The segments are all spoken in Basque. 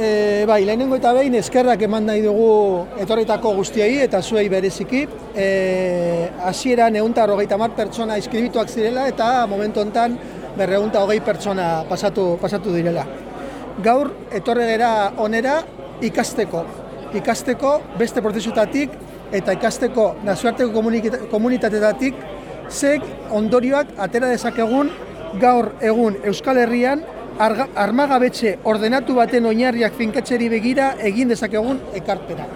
E, bai, lehenengo eta behin eskerrak eman nahi dugu etorritako guztiei eta zuei bereziki. E, hasieran ehunta hogeita mar pertsona iskribituak zirela eta momentu hontan berreunta hogei pertsona pasatu, pasatu direla. Gaur etorre gara onera ikasteko. Ikasteko beste prozesutatik eta ikasteko nazioarteko komunitatetatik zeg ondorioak atera dezakegun gaur egun Euskal Herrian armagabetxe ordenatu baten oinarriak finkatzeri begira egin dezakegun ekarpera.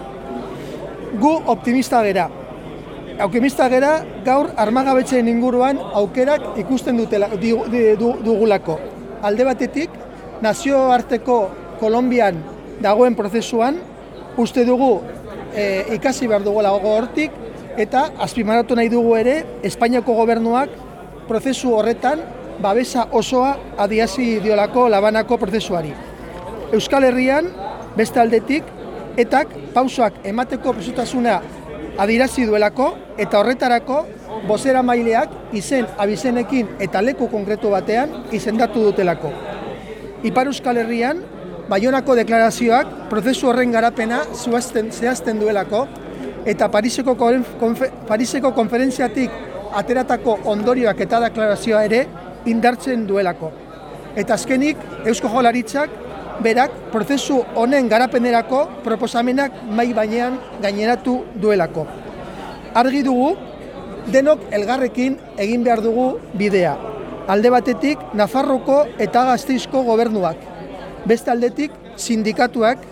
Gu optimista gera. Optimista gera gaur armagabetxeen inguruan aukerak ikusten dutela dugulako. Alde batetik, nazioarteko Kolombian dagoen prozesuan, uste dugu e, ikasi behar dugu lago hortik, eta azpimaratu nahi dugu ere, Espainiako gobernuak prozesu horretan babesa osoa adiazi diolako labanako prozesuari. Euskal Herrian, beste aldetik, etak pausoak emateko presutasuna adirazi duelako eta horretarako bozera maileak izen abizenekin eta leku konkretu batean izendatu dutelako. Ipar Euskal Herrian, Baionako deklarazioak prozesu horren garapena zuazten, zehazten duelako eta Pariseko, konfer, Pariseko konferentziatik ateratako ondorioak eta deklarazioa ere indartzen duelako. Eta azkenik, Eusko Jolaritzak berak prozesu honen garapenerako proposamenak mai bainean gaineratu duelako. Argi dugu, denok elgarrekin egin behar dugu bidea. Alde batetik, Nafarroko eta Gazteizko gobernuak. Beste aldetik, sindikatuak,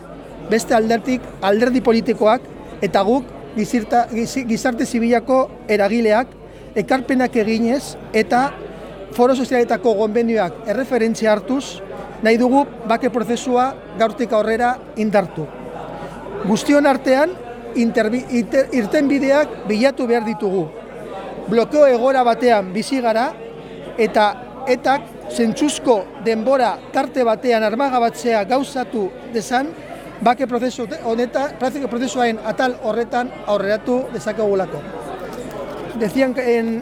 beste aldetik, alderdi politikoak, eta guk, gizarte zibilako eragileak, ekarpenak eginez, eta foro sozialetako gonbenioak erreferentzia hartuz, nahi dugu bake prozesua gaurtik aurrera indartu. Guztion artean, interbi, inter, irten bilatu behar ditugu. Blokeo egora batean bizi gara eta etak zentsuzko denbora tarte batean armagabatzea gauzatu dezan, bake prozesu honetan, prozesuaren atal horretan aurreratu dezakegulako. Decían en,